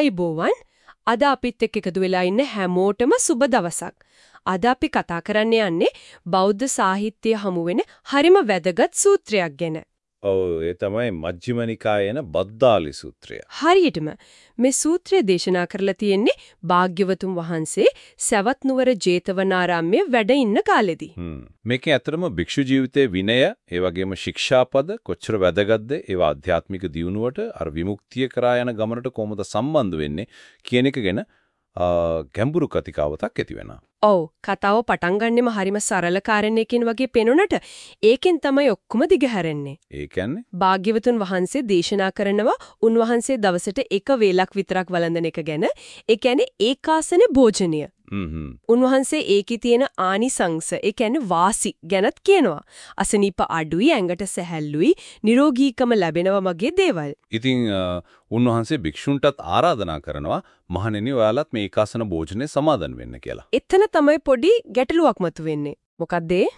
ආයිබෝවන් අද අපිත් එක්ක එකතු වෙලා ඉන්න හැමෝටම සුබ දවසක්. අද අපි කතා කරන්න යන්නේ බෞද්ධ සාහිත්‍ය හමු වෙන හරිම වැදගත් සූත්‍රයක් ගැන. ඔව් ඒ තමයි මජ්ක්‍ධිම නිකායේන බද්දාලි සූත්‍රය. හරියටම මේ සූත්‍රය දේශනා කරලා තියෙන්නේ භාග්‍යවතුන් වහන්සේ සවැත් නුවර ජේතවනාරාමයේ වැඩ ඉන්න කාලෙදී. හ්ම්. මේකේ ඇත්තටම භික්ෂු ජීවිතයේ විනය, ඒ වගේම ශික්ෂාපද කොච්චර වැදගත්ද ඒවා ආධ්‍යාත්මික දියුණුවට අර විමුක්තිය කරා යන ගමනට කොහොමද සම්බන්ධ වෙන්නේ කියන එක ගැන ගැඹුරු කතිකාවතක් ඇති වෙනවා. ඔව් කතාව පටන් ගන්නෙම හරිම සරල කාරණයකින් වගේ පෙනුනට ඒකෙන් තමයි ඔක්කොම දිගහැරෙන්නේ. ඒ කියන්නේ භාග්‍යවතුන් වහන්සේ දේශනා කරනවා උන්වහන්සේ දවසට එක වේලක් විතරක් වළඳන එක ගැන. ඒ කියන්නේ ඒකාසන භෝජනය. උන්වහන්සේ ඒකේ තියෙන ආනිසංස ඒ කියන්නේ වාසි ගැනත් කියනවා. අසනීප අඩුයි ඇඟට සැහැල්ලුයි නිරෝගීකම ලැබෙනවා වගේ දේවල්. ඉතින් උන්වහන්සේ භික්ෂුන්ටත් ආරාධනා කරනවා මහණෙනි ඔයාලත් මේ ඒකාසන භෝජනේ සමාදන් වෙන්න කියලා. එතන තමයි පොඩි ගැටලුවක් මතුවෙන්නේ. මොකද්ද ඒ?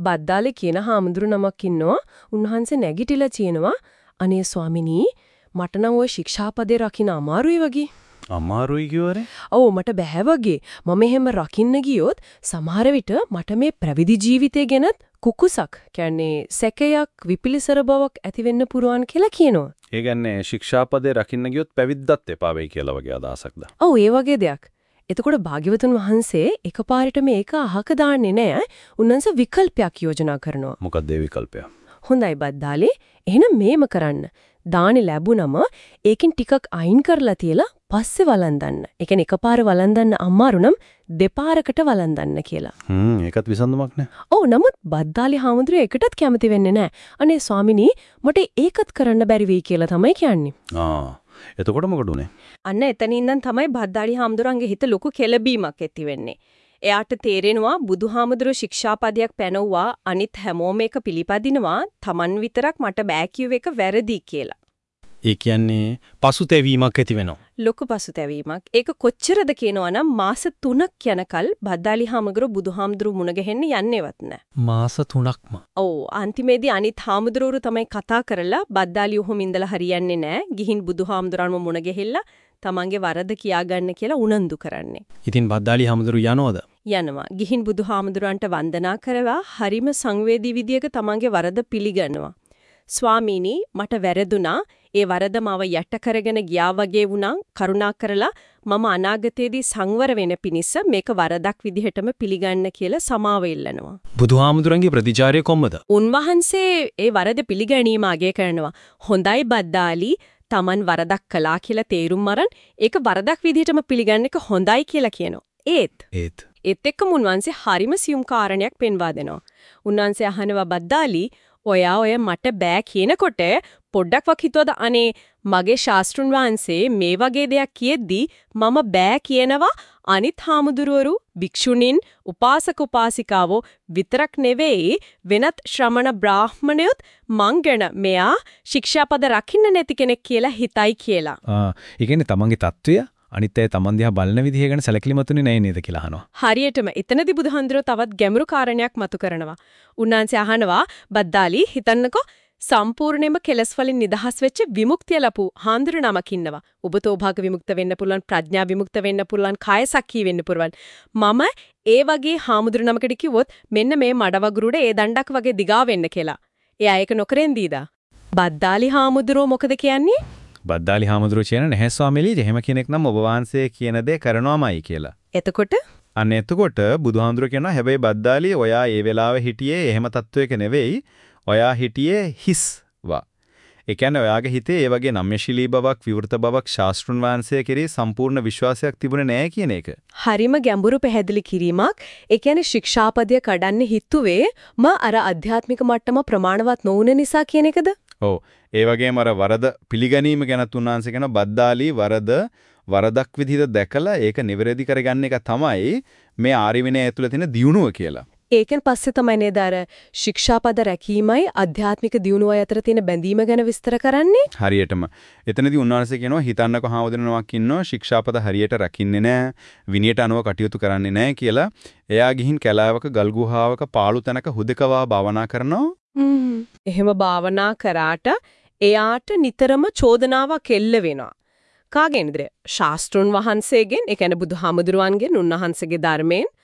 බද්දාලේ කියන හාමුදුරු නමක් ඉන්නවා. උන්වහන්සේ නැගිටිලා කියනවා අනේ ස්වාමිනී මට නම් ওই ශික්ෂාපදේ රකින්න අමාරුයි වගේ. අමාරුයි කියවරේ? ඔව් මට බෑ වගේ. මම එහෙම රකින්න ගියොත් සමහර විට මට මේ ප්‍රවිදි ජීවිතය ගැනත් කුකුසක් කියන්නේ සැකයක් විපිලිසර බවක් ඇති වෙන්න පුරුවන් කියලා කියනවා. ඒ කියන්නේ ශික්ෂාපදේ රකින්න ගියොත් පැවිද්දත් එපා වෙයි කියලා වගේ අදහසක්ද? ඔව් ඒ වගේ දෙයක්. එතකොට භාග්‍යවතුන් වහන්සේ එකපාරට මේක අහක දාන්නේ නෑ. උන්වහන්සේ විකල්පයක් යෝජනා කරනවා. මොකක්ද ඒ විකල්පය? හොඳයි බද්දාලේ. එහෙනම් මේම කරන්න. දානි ලැබුණම ඒකෙන් ටිකක් අයින් කරලා තියලා පස්සේ වළඳන්න. ඒ කියන්නේ එකපාර වළඳන්න අමාරු නම් දෙපාරකට වළඳන්න කියලා. හ්ම් ඒකත් විසඳුමක් නේ. ඔව් නමුත් බද්දාලි හාමුදුරුවෝ ඒකටත් කැමති වෙන්නේ නැහැ. අනේ ස්වාමිනී මට ඒකත් කරන්න බැරි වෙයි කියලා තමයි කියන්නේ. ආ එතකොට මොකද උනේ? අන්න එතනින් තමයි බද්දාලි හාමුදුරන්ගේ හිත ලොකු කෙලබීමක් ඇති වෙන්නේ. එයාට තේරෙනවා බුදුහාමුදුරු ශික්ෂාපදයක් පැනවුවා අනිත් හැමෝම එක පිළිපදිනවා Taman විතරක් මට බෑ එක වැරදි කියලා. ඒ කියන්නේ පසුතැවීමක් ඇති වෙනවා. ලොකු පසුතැවීමක්. ඒක කොච්චරද කියනවනම් මාස 3ක් යනකල් බද්දාලි හාමුදුරු බුදුහාමුදුරු මුණ ගැහෙන්න යන්නේවත් නැහැ. මාස 3ක්ම. ඔව් අන්තිමේදී අනිත් හාමුදුරුවරු තමයි කතා කරලා බද්දාලි උහුම ඉඳලා හරියන්නේ නැහැ. ගිහින් බුදුහාමුදුරන්ව මුණ ගැහෙලා තමන්ගේ වරද කියාගන්න කියලා උනන්දු කරන්නේ. ඉතින් බද්දාලි හාමුදුරු යනවද? යනවා. ගිහින් බුදුහාමුදුරන්ට වන්දනා කරවා හරිම සංවේදී විදියක තමන්ගේ වරද පිළිගන්නවා. ස්වාමීනි මට වැරදුනා ඒ වරද මව යට කරගෙන ගියා වගේ වුණා කරුණා කරලා මම අනාගතයේදී සංවර වෙන පිණිස මේක වරදක් විදිහටම පිළිගන්න කියලා සමාව ඉල්ලනවා. බුදුහාමුදුරන්ගේ ප්‍රතිචාරය කොහොමද? උන්වහන්සේ ඒ වරද පිළිගැනීම අගය කරනවා. හොඳයි බද්දාලි Taman වරදක් කළා කියලා තේරුම් අරන් ඒක වරදක් විදිහටම පිළිගන්න එක හොඳයි කියලා කියනවා. ඒත් ඒත් ඒත් එක්කම උන්වහන්සේ හරිම සියුම් කාරණයක් පෙන්වා දෙනවා. උන්වහන්සේ අහනවා බද්දාලි ඔයා ඔය මට බෑ කියනකොට පොඩ්ඩක්වත් හිතුවද අනේ මගේ ශාස්ත්‍රුන් වහන්සේ මේ වගේ දෙයක් කියද්දි මම බෑ කියනවා අනිත් හාමුදුරුවරු භික්ෂුණීන් උපාසක උපාසිකාවෝ විතරක් නෙවෙයි වෙනත් ශ්‍රමණ බ්‍රාහ්මණයොත් මං ගැන මෙයා ශික්ෂාපද රකින්න නැති කෙනෙක් කියලා හිතයි කියලා. ආ, ඒ කියන්නේ තමන්ගේ తত্ত্বය අනිත් අය තමන් දිහා බලන විදිහ ගැන සැලකිලිමතුනේ නැහැ නේද කියලා අහනවා. හරියටම එතනදී බුදුහන්දරෝ තවත් ගැඹුරු කාරණයක් මතු කරනවා. උන්වන්සේ අහනවා "බද්දාලි හිතන්නකෝ සම්පූර්ණයෙන්ම කෙලස් වලින් නිදහස් වෙච්ච විමුක්තිය ලැබු හාන්දුර නමක් ඉන්නවා. ඔබ තෝභාග විමුක්ත වෙන්න පුළුවන්, ප්‍රඥා විමුක්ත වෙන්න පුළුවන්, කාය සක්කී වෙන්න පුළුවන්. මම ඒ වගේ හාමුදුර නමකට කිව්වොත් මෙන්න මේ මඩවගුරුඩ ඒ දණ්ඩක් වගේ දිගා වෙන්න කියලා. එයා ඒක නොකරෙන් දීදා. බද්දාලි හාමුදුරෝ මොකද කියන්නේ? බද්දාලි හාමුදුරුවෝ කියන නැහැ ස්වාමීලි එහෙම කෙනෙක් නම් ඔබ වහන්සේ කියන දේ කරනවාමයි කියලා. එතකොට අන්න එතකොට බුදුහාමුදුරුවෝ කියනවා හැබැයි බද්දාලි ඔයා ඒ වෙලාවේ හිටියේ එහෙම තත්වයක නෙවෙයි. ඔයා හිටියේ හිස්වා. ඒ කියන්නේ ඔයාගේ හිතේ ඒ වගේ නම්‍යශීලී බවක් විවෘත බවක් ශාස්ත්‍රුන් වහන්සේ කෙරෙහි සම්පූර්ණ විශ්වාසයක් තිබුණේ නැහැ කියන එක. හරිම ගැඹුරු පැහැදිලි කිරීමක්. ඒ කියන්නේ ශික්ෂාපදය කඩන්න හිතුවේ ම අර අධ්‍යාත්මික මට්ටම ප්‍රමාණවත් නොවුන නිසා කියන එකද? ඔව්. ඒ වගේම අර වරද පිළිගැනීම ගැන තුන්වහන්සේ කියන බද්දාලි වරද වරදක් විදිහට දැකලා ඒක නිවැරදි කරගන්න එක තමයි මේ ආර්ය විනය ඇතුළේ තියෙන දියුණුව කියලා. ඒකෙන් පස්සේ තමයි නේද අර ශික්ෂාපද රැකීමයි ආධ්‍යාත්මික දියුණුව අතර තියෙන බැඳීම ගැන විස්තර කරන්නේ? හරියටම. එතනදී උන්වහන්සේ කියනවා හිතන්නකෝ හාමුදුරනමක් ඉන්නවා ශික්ෂාපද හරියට රකින්නේ නැහැ විනයට අනුව කටයුතු කරන්නේ නැහැ කියලා. එයා ගිහින් කැලාවක ගල් ගුහාවක පාළු තැනක හුදකවා භාවනා කරනවා. එහෙම භාවනා කරාට එයාට නිතරම චෝදනාවක් එල්ල වෙනවා. කාගෙන්ද? ශාස්ත්‍රුන් වහන්සේගෙන්, ඒ කියන්නේ බුදුහාමුදුරුවන්ගෙන්, උන්වහන්සේගේ ධර්මයෙන්,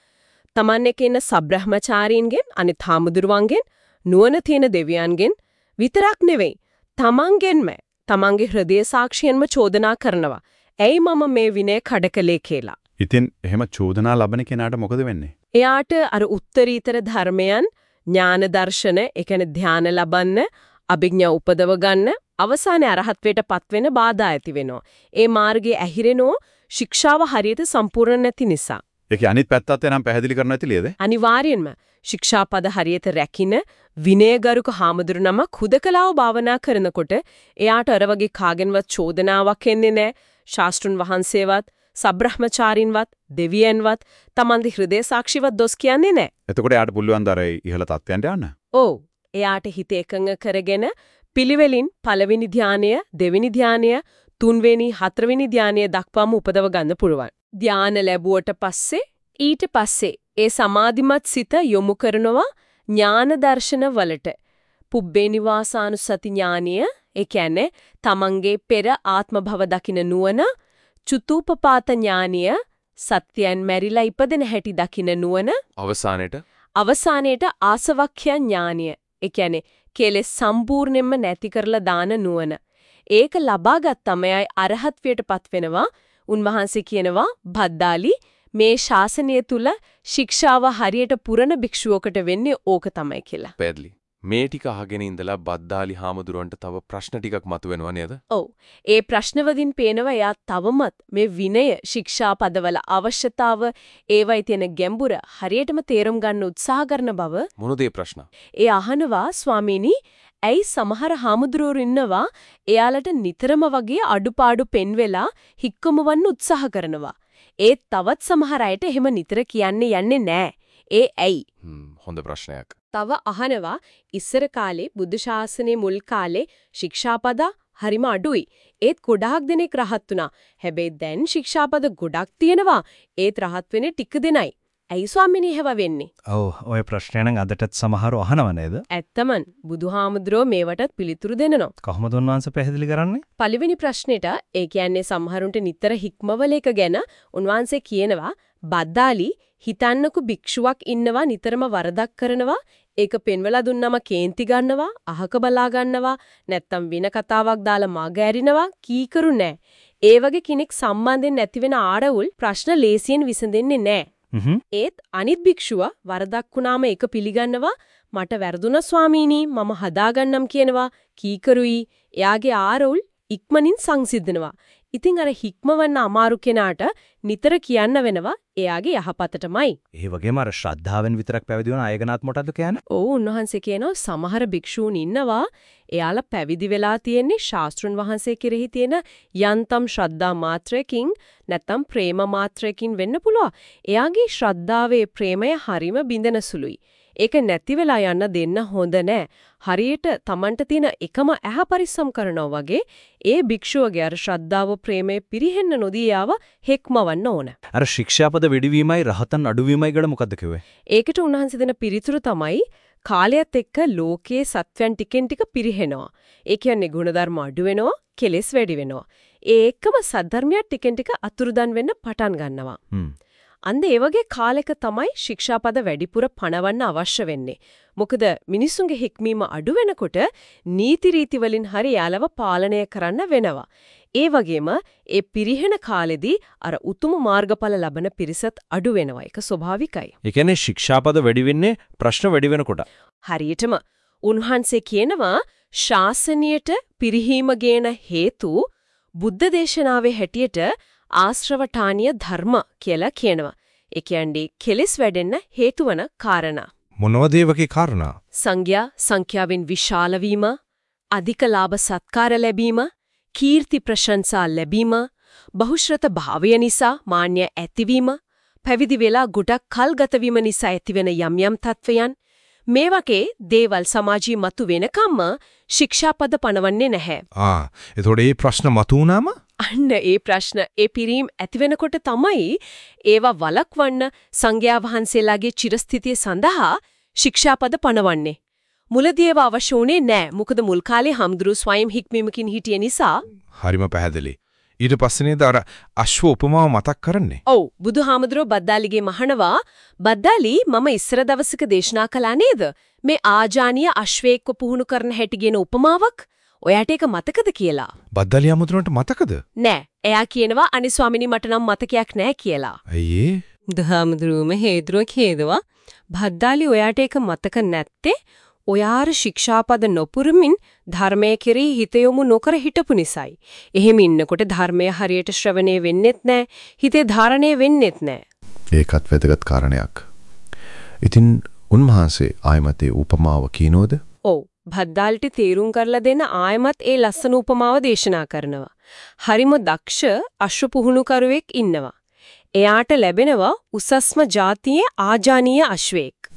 තමන් එක්ක ඉන්න සබ්‍රහ්මචාරීන්ගෙන්, අනිත් හාමුදුරුවන්ගෙන්, නුවණ තියෙන දෙවියන්ගෙන් විතරක් නෙවෙයි. තමන්ගෙන්ම තමන්ගේ හෘදය සාක්ෂියෙන්ම චෝදනා කරනවා. ඇයි මම මේ විනය කඩකලේ කියලා. ඉතින් එහෙම චෝදනා ලබන කෙනාට මොකද වෙන්නේ? එයාට අර උත්තරීතර ධර්මයන් ඥාන දර්ශන, ඒ කියන්නේ ධානය ලබන්න, අභිඥා උපදව ගන්න, අවසානයේ අරහත්වයට පත්වෙන බාධා ඇති වෙනවා. ඒ මාර්ගයේ ඇහිරෙනෝ ශික්ෂාව හරියට සම්පූර්ණ නැති නිසා. ඒකේ අනිත් පැත්තත් එනම් පැහැදිලි කරන්න ඇතිලියද? අනිවාර්යෙන්ම ශික්ෂාපද හරියට රැකින විනයගරුක හාමුදුරු නමක් හුදකලාව භාවනා කරනකොට එයාට අර වගේ කාගෙන්වත් චෝදනාවක් එන්නේ නැහැ. ශාස්ත්‍රුන් වහන්සේවත් සබ්‍රහ්මචාරින්වත් දෙවියන්වත් තමන්ගේ හෘදය සාක්ෂිවත් දොස් කියන්නේ නැහැ. එතකොට යාට පුළුවන් දර ඉහළ තත්ත්වයන්ට යන්න. ඔව්. එයාට හිත එකඟ කරගෙන පිළිවෙලින් පළවෙනි ධානය, දෙවෙනි ධානය, තුන්වෙනි, හතරවෙනි ධානය දක්වාම උපදව ගන්න පුළුවන්. ධාන ලැබුවට පස්සේ ඊට පස්සේ ඒ සමාධිමත් සිත යොමු කරනවා ඥාන දර්ශන වලට. පුබ්බේ නිවාසානුසති ඥානිය, ඒ කියන්නේ තමන්ගේ පෙර ආත්ම භව දකින නුවණ, චුතූපපාත ඥානිය, සත්‍යයන් මැරිලා ඉපදෙන හැටි දකින නුවණ, අවසානයේට අවසානයේට ආසවක්ඛ්‍ය ඥානිය. ඒ කියන්නේ කෙලෙස් සම්පූර්ණයෙන්ම නැති කරලා දාන නුවණ. ඒක ලබා ගත්තම එයයි අරහත්ත්වයටපත් වෙනවා. උන්වහන්සේ කියනවා භද්දාලි මේ ශාසනය තුල ශික්ෂාව හරියට පුරණ භික්ෂුවකට වෙන්නේ ඕක තමයි කියලා. පැද්ලි. මේ ටික අහගෙන ඉඳලා බද්දාලි හාමුදුරන්ට තව ප්‍රශ්න ටිකක් මතුවෙනවා නේද? ඔව්. ඒ ප්‍රශ්නවලින් පේනවා එයා තවමත් මේ විනය ශික්ෂා පදවල අවශ්‍යතාව ඒවයි තියෙන ගැඹුර හරියටම තේරුම් ගන්න උත්සාහ කරන බව මොනද ඒ ප්‍රශ්න? ඒ අහනවා ස්වාමීනි ඇයි සමහර හාමුදුරුවෝ ඉන්නවා එයාලට නිතරම වගේ අඩුපාඩු පෙන්වෙලා හික්කමවන්න උත්සාහ කරනවා. ඒත් තවත් සමහර අයට එහෙම නිතර කියන්නේ යන්නේ නැහැ. ඒ ඇයි? හොඳ ප්‍රශ්නයක්. තව අහනවා ඉස්සර කාලේ බුද්ධ ශාසනයේ මුල් කාලේ ශික්ෂාපද හරිම අඩුයි. ඒත් ගොඩාක් දෙනෙක් රහත් වුණා. හැබැයි දැන් ශික්ෂාපද ගොඩක් තියෙනවා. ඒත් රහත් වෙන්නේ ටික දෙනයි. ඇයි ස්වාමිනේ හැව වෙන්නේ? ඔව් ඔය ප්‍රශ්නය නම් අදටත් සමහරව අහනව නේද? ඇත්තමන් බුදුහාමුදුරෝ මේවටත් පිළිතුරු දෙනවා. කොහොමද උන්වහන්සේ පැහැදිලි කරන්නේ? පළවෙනි ප්‍රශ්නෙට ඒ කියන්නේ සමහරුන්ට නිතර හික්මවල එක ගැන උන්වහන්සේ කියනවා බද්දාලි හිතන්නකු භික්ෂුවක් ඉන්නවා නිතරම වරදක් කරනවා ඒක පෙන්වලා දුන්නම කේන්ති ගන්නවා අහක බලා ගන්නවා නැත්තම් වෙන කතාවක් දාලා මග ඇරිනවා කීකරු නෑ. ඒ වගේ කෙනෙක් සම්බන්ධෙන් නැතිවෙන ආඩවුල් ප්‍රශ්න ලේසියෙන් විසඳෙන්නේ නෑ. ඒත් අනිත් භික්ෂුව වරදක් වුණාම ඒක පිළිගන්නවා මට වැරදුනා ස්වාමීනි මම හදාගන්නම් කියනවා කීකරුයි එයාගේ ආරවුල් ඉක්මනින් සංසිඳනවා ඉතින් අර හික්මවන්න අමාරු කෙනාට නිතර කියන්න වෙනවා එයාගේ යහපතටමයි. ඒ වගේම අර ශ්‍රද්ධාවෙන් විතරක් පැවිදි වුණ අයගනත් මොකටද කියන්නේ? ඔව් උන්වහන්සේ කියනවා සමහර භික්ෂූන් ඉන්නවා එයාලා පැවිදි වෙලා තියෙන්නේ ශාස්ත්‍රුන් වහන්සේ කෙරෙහි තියෙන යන්තම් ශ්‍රද්ධා මාත්‍රයකින් නැත්නම් ප්‍රේම මාත්‍රයකින් වෙන්න පුළුවන්. එයාගේ ශ්‍රද්ධාවේ ප්‍රේමය හරිම බිඳෙන සුළුයි. ඒක නැති වෙලා යන්න දෙන්න හොඳ නෑ. හරියට Tamanට තියෙන එකම ඇහ පරිස්සම් කරනවා වගේ ඒ භික්ෂුවගේ අර ශ්‍රද්ධාව ප්‍රේමය පිරිහෙන්න නොදී යාව හෙක්මවන්න ඕන. අර ශික්ෂාපද වෙඩිවීමයි රහතන් අඩුවීමයි ගල මොකද්ද කිව්වේ? ඒකට උන්වහන්සේ දෙන පිළිතුරු තමයි කාලයත් එක්ක ලෝකයේ සත්වයන් ටිකෙන් ටික පිරිහෙනවා. ඒ කියන්නේ ಗುಣධර්ම අඩු වෙනවා, කෙලෙස් වැඩි වෙනවා. ඒ එක්කම සද්ධර්මයක් ටිකෙන් ටික අතුරුදන් වෙන්න පටන් ගන්නවා. අන්න ඒ වගේ කාලෙක තමයි ශික්ෂාපද වැඩිපුර පණවන්න අවශ්‍ය වෙන්නේ. මොකද මිනිසුන්ගේ හික්මීම අඩු වෙනකොට නීති රීති වලින් හරි යාලව පාලනය කරන්න වෙනවා. ඒ වගේම ඒ පිරිහෙන කාලෙදී අර උතුම් මාර්ගඵල ලබන පිරිසත් අඩු වෙනවා. ඒක ස්වභාවිකයි. ඒ කියන්නේ ශික්ෂාපද වැඩි වෙන්නේ ප්‍රශ්න වැඩි වෙනකොට. හරියටම උන්වහන්සේ කියනවා ශාසනීයට පිරිහීම ගේන හේතු බුද්ධ දේශනාවේ හැටියට ආශ්‍රවඨානීය ධර්ම කියලා කියනවා. ඒ කියන්නේ කෙලෙස් වැඩෙන්න හේතු වන කාරණා. මොනවද ඒවගේ කාරණා? සංඥා සංඛ්‍යාවෙන් විශාල වීම, අධික ලාභ සත්කාර ලැබීම, කීර්ති ප්‍රශංසා ලැබීම, බහුශ්‍රත භාවය නිසා මාන්‍ය ඇතිවීම, පැවිදි වෙලා ගොඩක් කල් ගත වීම නිසා ඇතිවෙන යම් යම් තත්වයන් මේ වගේ දේවල් සමාජී මතු වෙනකම්ම ශික්ෂාපද පනවන්නේ නැහැ. ආ එතකොට මේ ප්‍රශ්න මතුවනම අන්න ඒ ප්‍රශ්න ඒ පිරීම් ඇති වෙනකොට තමයි ඒවා වළක්වන්න සංඝයා වහන්සේලාගේ චිරස්ථිතිය සඳහා ශික්ෂාපද පනවන්නේ. මුලදී ඒවා අවශ්‍ය වුණේ නැහැ. මොකද මුල් කාලේ හම්දුරු ස්වයම් හික්මීමකින් හිටිය නිසා. හරිම පැහැදිලි. ඊට පස්සේ නේද අර අශ්ව උපමාව මතක් කරන්නේ. ඔව් බුදුහාමුදුරුවෝ බද්දාලිගේ මහනවා බද්දාලි මම ඉස්සර දවසක දේශනා කළා නේද මේ ආජානීය අශ්වයෙක්ව පුහුණු කරන හැටි කියන උපමාවක් ඔයාට ඒක මතකද කියලා බද්දලිය අමුතුරන්ට මතකද? නෑ එයා කියනවා අනි ස්වාමිනී මට නම් මතකයක් නෑ කියලා අයියේ බුදුහාමුදුරුවම හේතුවක් හේදවා බද්දාලි ඔයාට ඒක මතක නැත්තේ ඔයාර ශික්ෂාපද නොපුරමින් ධර්මයේ කෙරෙහි හිත යොමු නොකර හිටපු නිසායි. එහෙම ඉන්නකොට ධර්මය හරියට ශ්‍රවණය වෙන්නෙත් නැහැ. හිතේ ධාරණය වෙන්නෙත් නැහැ. ඒකත් වැදගත් කාරණයක්. ඉතින් උන්වහන්සේ ආයමතේ උපමාව කීනෝද? ඔව්. භද්දාල්ට තීරුම් කරලා දෙන්න ආයමත් ඒ ලස්සන උපමාව දේශනා කරනවා. හරිම දක්ෂ අශ්ව පුහුණුකරුවෙක් ඉන්නවා. එයාට ලැබෙනවා උසස්ම જાතියේ ආජානීය අශ්වයෙක්.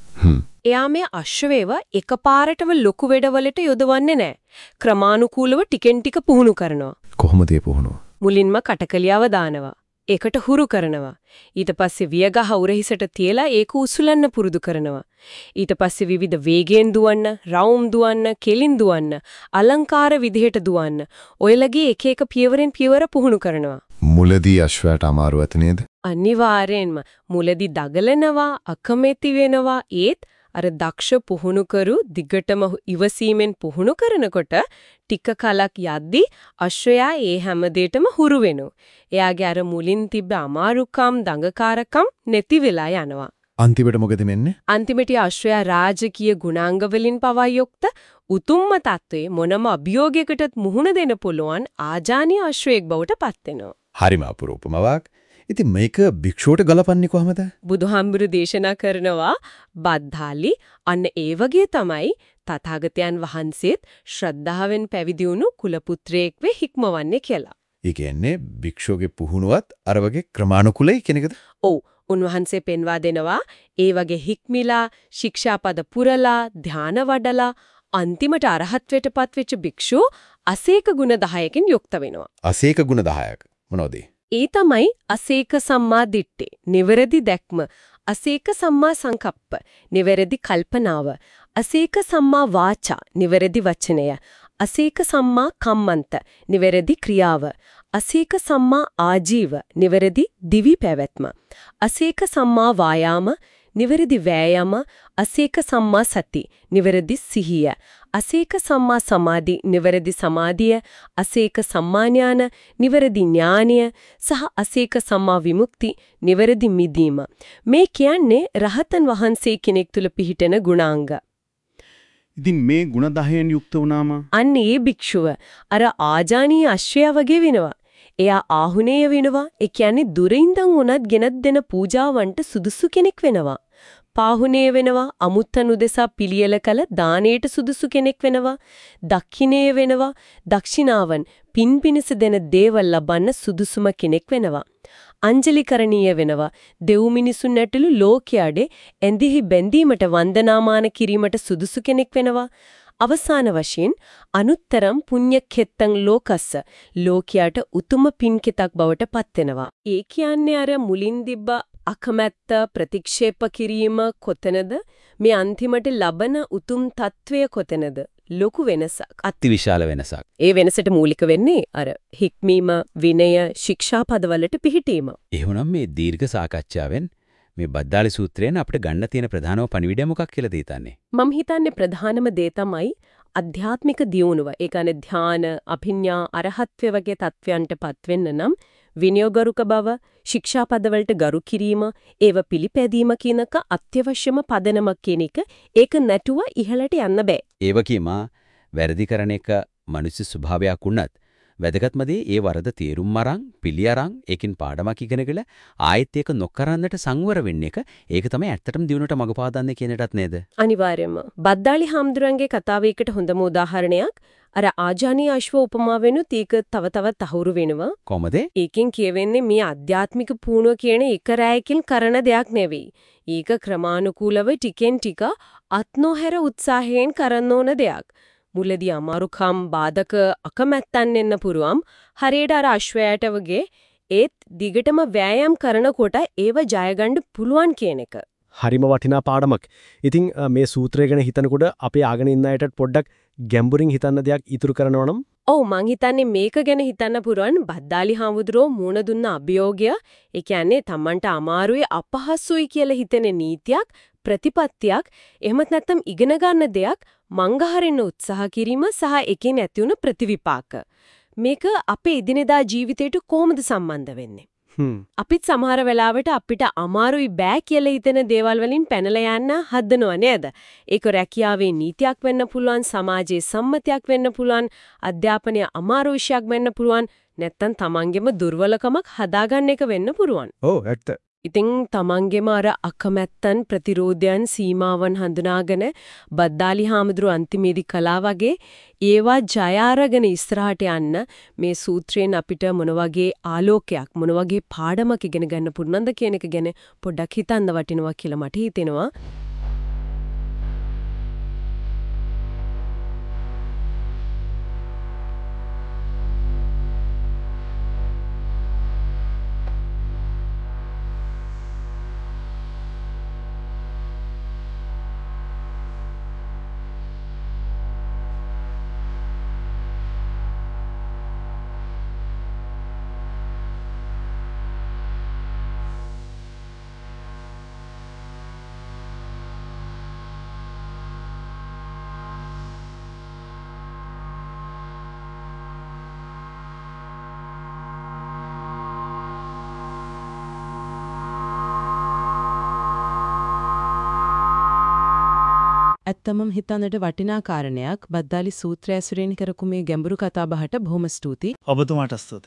එයා මේ අශ්වයව එකපාරටම ලොකු වෙඩවලට යොදවන්නේ නැහැ. ක්‍රමානුකූලව ටිකෙන් ටික පුහුණු කරනවා. කොහොමද ඒ පුහුණුව? මුලින්ම කටකලියාව දානවා. ඒකට හුරු කරනවා. ඊට පස්සේ වියගහ උරහිසට තියලා ඒක උසුලන්න පුරුදු කරනවා. ඊට පස්සේ විවිධ වේගයෙන් දුවන්න, රවුම් දුවන්න, කෙලින් දුවන්න, අලංකාර විදිහට දුවන්න. ඔයලගේ එක එක පියවරෙන් පියවර පුහුණු කරනවා. මුලදී අශ්වයාට අමාරු ඇත නේද? අනිවාර්යෙන්ම මුලදී දගලනවා, අකමැති වෙනවා. ඒත් අර දක්ෂ පුහුණුකරු දිගටම ඉවසීමෙන් පුහුණු කරනකොට ටික කලක් යද්දි අශ්වයා ඒ හැම දෙයකම හුරු වෙනවා. එයාගේ අර මුලින් තිබ්බ අමාරුකම්, දඟකාරකම් නැති වෙලා යනවා. අන්තිමට මොකද වෙන්නේ? අන්තිමට අශ්වයා රාජකීය ගුණාංග වලින් පවා යුක්ත උතුම්ම තත්වයේ මොනම අභියෝගයකටත් මුහුණ දෙන්න පුළුවන් ආජානීය අශ්වයෙක් බවට පත් වෙනවා. හරිම අපරූපමවක්. ඉතින් මේක භික්ෂුවට ගලපන්නේ කොහමද? බුදුහාමුදුරු දේශනා කරනවා බද්ධාලි අන්න ඒ වගේ තමයි තථාගතයන් වහන්සේත් ශ්‍රද්ධාවෙන් පැවිදි වුණු කුලපුත්‍රයෙක් වෙ හික්මවන්නේ කියලා. ඒ කියන්නේ භික්ෂුවගේ පුහුණුවත් අර වගේ ක්‍රමානුකූලයි කියන එකද? ඔව් උන්වහන්සේ පෙන්වා දෙනවා ඒ වගේ හික්මිලා ශික්ෂාපද පුරලා ධාන වඩලා අන්තිමට අරහත්වයටපත් වෙච්ච භික්ෂුව අසේක ගුණ 10කින් යුක්ත වෙනවා. අසේක ගුණ 10ක්. මොනවද? ඒ තමයි අසේක සම්මා දිට්ඨි, නිවැරදි දැක්ම, අසේක සම්මා සංකප්ප, නිවැරදි කල්පනාව, අසේක සම්මා වාචා, නිවැරදි වචනය, අසේක සම්මා කම්මන්ත, නිවැරදි ක්‍රියාව, අසේක සම්මා ආජීව, නිවැරදි දිවි පැවැත්ම, අසේක සම්මා වායාම, නිවැරදි වෑයම, අසේක සම්මා සති, නිවැරදි සිහිය, අසේක සම්මා සමාධි, නිවැරදි සමාධිය, අසේක සම්මා ඥාන, නිවැරදි ඥානය සහ අසේක සම්මා විමුක්ති, නිවැරදි මිදීම. මේ කියන්නේ රහතන් වහන්සේ කෙනෙක් තුල පිහිටන ගුණාංග. ඉතින් මේ ಗುಣ 10න් යුක්ත වුණාම අන්න ඒ භික්ෂුව අර ආජානීය අශ්වයා වගේ වෙනවා. එයා ආහුනේය වෙනවා. ඒ කියන්නේ දුරින්දන් උනත් ගෙනත් දෙන පූජාවන්ට සුදුසු කෙනෙක් වෙනවා. පාහුනේ වෙනවා අමුත්තන් උදෙසා පිළියෙල කළ දානයට සුදුසු කෙනෙක් වෙනවා දක්ෂිනේ වෙනවා දක්ෂිනාවන් පින් පිනිස දෙන දේවල් ලබන්න සුදුසුම කෙනෙක් වෙනවා. අංජලිකරණීය වෙනවා දෙව් මිනිසුන් ඇතුළු ලෝකයාගේ ඇඳිහි බැඳීමට වන්දනාමාන කිරීමට සුදුසු කෙනෙක් වෙනවා. අවසාන වශයෙන් අනුත්තරම් පුඤ්ඤක්ඛෙත්තං ලෝකස්ස ලෝකයට උතුම පින්කිතක් බවට පත් වෙනවා. ඒ කියන්නේ අර මුලින් තිබ්බ අකමැත්ත ප්‍රතික්ෂේප කිරීම කොතනද මේ අන්තිමට ලබන උතුම් తත්වය කොතනද ලොකු වෙනසක්. අතිවිශාල වෙනසක්. ඒ වෙනසට මූලික වෙන්නේ අර හික්මීම විනය ශික්ෂාපදවලට පිහිටීම. එහෙනම් මේ දීර්ඝ සාකච්ඡාවෙන් මේ බද්දාලි සූත්‍රයෙන් අපිට ගන්න තියෙන ප්‍රධානම පණිවිඩය මොකක් කියලා දීතන්නේ? මම හිතන්නේ ප්‍රධානම දේ තමයි අධ්‍යාත්මික දියුණුව. ඒ කියන්නේ ධාන, අභිඥා, අරහත්ත්ව වගේ තත්වයන්ටපත් වෙන්න නම් විනයගරුක බව, ශික්ෂාපදවලට ගරු කිරීම, ඒව පිළිපැදීම කියනක අත්‍යවශ්‍යම පදනමක් කියන එක ඒක නැතුව ඉහළට යන්න බෑ. ඒව කීමා වැරදි කරන එක මිනිස්සු ස්වභාවයක් වුණත් වැදගත්ම දේ ඒ වරද තේරුම් අරන් පිළි අරන් ඒකින් පාඩමක් ඉගෙනගෙන ආයෙත් ඒක නොකරන්නට සංවර වෙන්න එක ඒක තමයි ඇත්තටම දිනුවට මඟ පාදන්නේ කියන එකත් නේද? අනිවාර්යයෙන්ම. බද්දාලි හාමුදුරන්ගේ කතාවේකට හොඳම උදාහරණයක්. අර ආජානීය අශ්ව උපමාවෙනුත් ඒක තව තවත් තහවුරු වෙනවා. කොහමද? ඒකෙන් කියවෙන්නේ මේ ආධ්‍යාත්මික පුහුණුව කියන එක රැයකින් කරන දෙයක් නෙවෙයි. ඒක ක්‍රමානුකූලව ටිකෙන් ටික අත්නොහැර උත්සාහයෙන් කරන්න ඕන දෙයක්. මුලදී අමාරුකම් බාධක අකමැත්තන් එන්න පුරුවම් හරියට අර අශ්වයාට වගේ ඒත් දිගටම වෑයම් කරනකොට ඒව ජය පුළුවන් කියන එක. හරිම වටිනා පාඩමක්. ඉතින් මේ සූත්‍රය ගැන හිතනකොට අපේ ආගෙන ඉන්න අයටත් පොඩ්ඩක් ගැඹුරින් හිතන්න දෙයක් ඉතුරු කරනවා නම් ඔව් මං හිතන්නේ මේක ගැන හිතන්න පුරුවන් බද්දාලි හාමුදුරුවෝ මූණ දුන්න අභියෝගය ඒ කියන්නේ Tamanට අමාරුයි අපහසුයි කියලා හිතෙන නීතියක් ප්‍රතිපත්තියක් එහෙමත් නැත්නම් ඉගෙන ගන්න දෙයක් මංගහරින්න උත්සාහ කිරීම සහ එකෙන් ඇති වුණ ප්‍රතිවිපාක මේක අපේ එදිනෙදා ජීවිතයට කොහොමද සම්බන්ධ වෙන්නේ අපිත් සමහර වෙලාවට අපිට අමාරුයි බෑ කියලා හිතෙන දේවල් වලින් පැනලා යන්න හදනව නේද? ඒක රැකියාවේ නීතියක් වෙන්න පුළුවන්, සමාජයේ සම්මතයක් වෙන්න පුළුවන්, අධ්‍යාපනයේ අමාරු විෂයක් වෙන්න පුළුවන්, නැත්තම් තමන්ගේම දුර්වලකමක් හදාගන්න එක වෙන්න පුළුවන්. ඔව් ඇත්ත ඉතින් තමන්ගේම අර අකමැත්තන් ප්‍රතිරෝධයන් සීමාවන් හඳුනාගෙන බද්දාලි හාමුදුරු අන්තිමේදී කලා වගේ ඒවා ජය අරගෙන ඉස්සරහට යන්න මේ සූත්‍රයෙන් අපිට මොන වගේ ආලෝකයක් මොන වගේ පාඩමක් ඉගෙන ගන්න පුළුවන්ද කියන එක ගැන පොඩ්ඩක් හිතන්න වටිනවා කියලා මට හිතෙනවා. ඇත්තමම හිතන්නට වටිනා කාරණයක් බද්දාලි සූත්‍රය ඇසුරෙන් කරපු මේ ගැඹුරු කතා බහට බොහොම ස්තුතියි. ඔබතුමාට ස්තුතියි